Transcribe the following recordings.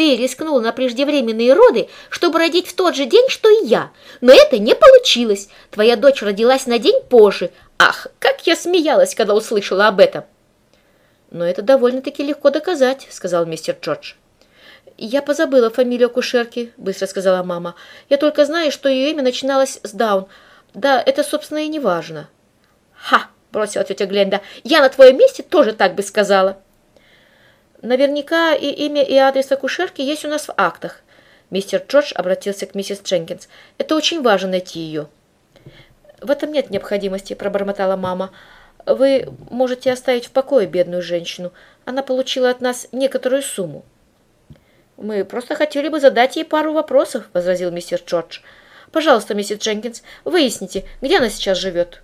Ты рискнула на преждевременные роды, чтобы родить в тот же день, что и я. Но это не получилось. Твоя дочь родилась на день позже. Ах, как я смеялась, когда услышала об этом!» «Но это довольно-таки легко доказать», — сказал мистер Джордж. «Я позабыла фамилию акушерки», — быстро сказала мама. «Я только знаю, что ее имя начиналось с Даун. Да, это, собственно, и не важно». «Ха!» — бросила тетя Гленда. «Я на твоем месте тоже так бы сказала». «Наверняка и имя, и адрес акушерки есть у нас в актах». Мистер Джордж обратился к миссис Дженкинс. «Это очень важно найти ее». «В этом нет необходимости», — пробормотала мама. «Вы можете оставить в покое бедную женщину. Она получила от нас некоторую сумму». «Мы просто хотели бы задать ей пару вопросов», — возразил мистер Джордж. «Пожалуйста, миссис Дженкинс, выясните, где она сейчас живет».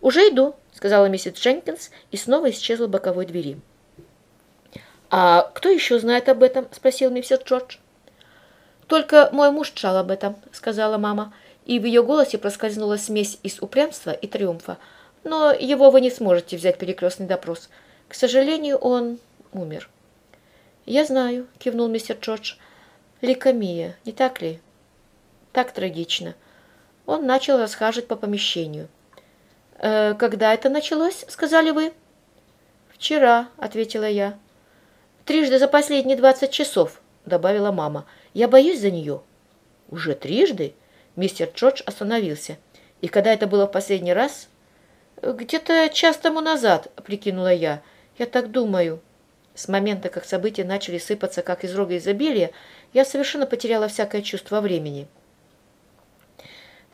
«Уже иду», — сказала миссис Дженкинс и снова исчезла боковой двери. «А кто еще знает об этом?» — спросил миссис Джордж. «Только мой муж чал об этом», — сказала мама, и в ее голосе проскользнула смесь из упрямства и триумфа. «Но его вы не сможете взять перекрестный допрос. К сожалению, он умер». «Я знаю», — кивнул мистер Джордж. «Ликомия, не так ли?» «Так трагично». Он начал расхаживать по помещению. «Э, «Когда это началось?» — сказали вы. «Вчера», — ответила я. «Трижды за последние двадцать часов», — добавила мама. «Я боюсь за нее». «Уже трижды?» Мистер Джордж остановился. «И когда это было в последний раз?» «Где-то час тому назад», — прикинула я. «Я так думаю». С момента, как события начали сыпаться, как из рога изобилия, я совершенно потеряла всякое чувство времени.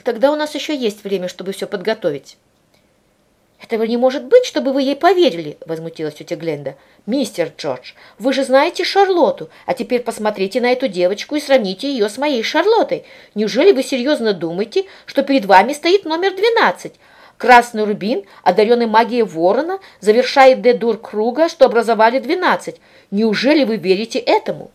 Тогда у нас еще есть время, чтобы все подготовить. «Этого не может быть, чтобы вы ей поверили!» — возмутилась тетя Гленда. «Мистер Джордж, вы же знаете Шарлотту, а теперь посмотрите на эту девочку и сравните ее с моей Шарлоттой. Неужели вы серьезно думаете, что перед вами стоит номер двенадцать? Красный рубин, одаренный магией ворона, завершает Д-дур круга, что образовали двенадцать. Неужели вы верите этому?»